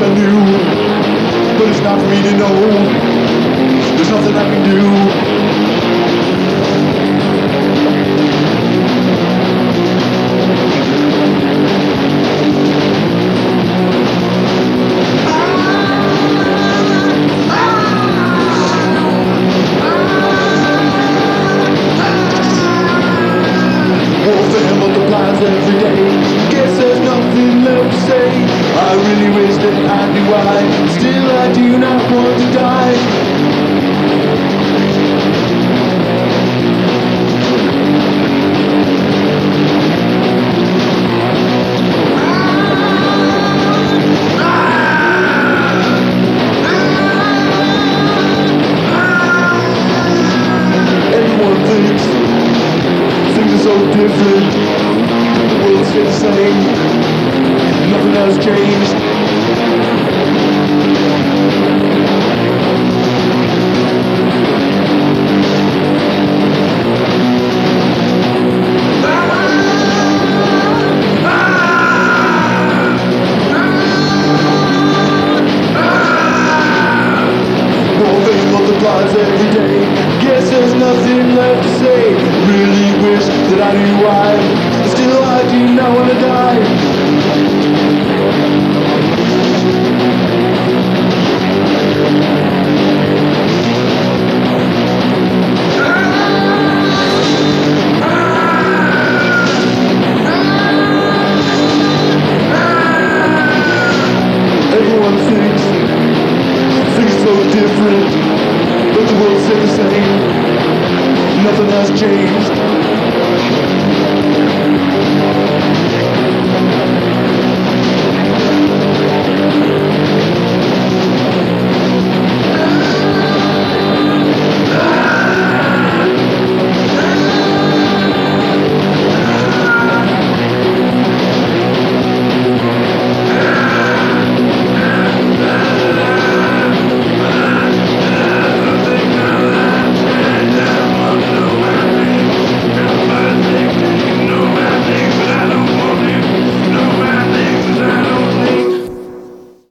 but it's not for me to know. There's nothing I can do. Really wish that I. Still, I do not want to die. Different. The world stays the same. Nothing has changed. Day. Guess there's nothing left to say. Really wish that I knew why. Still, I do not want to die. Everyone thinks things are so different, stays the same. Nothing has changed.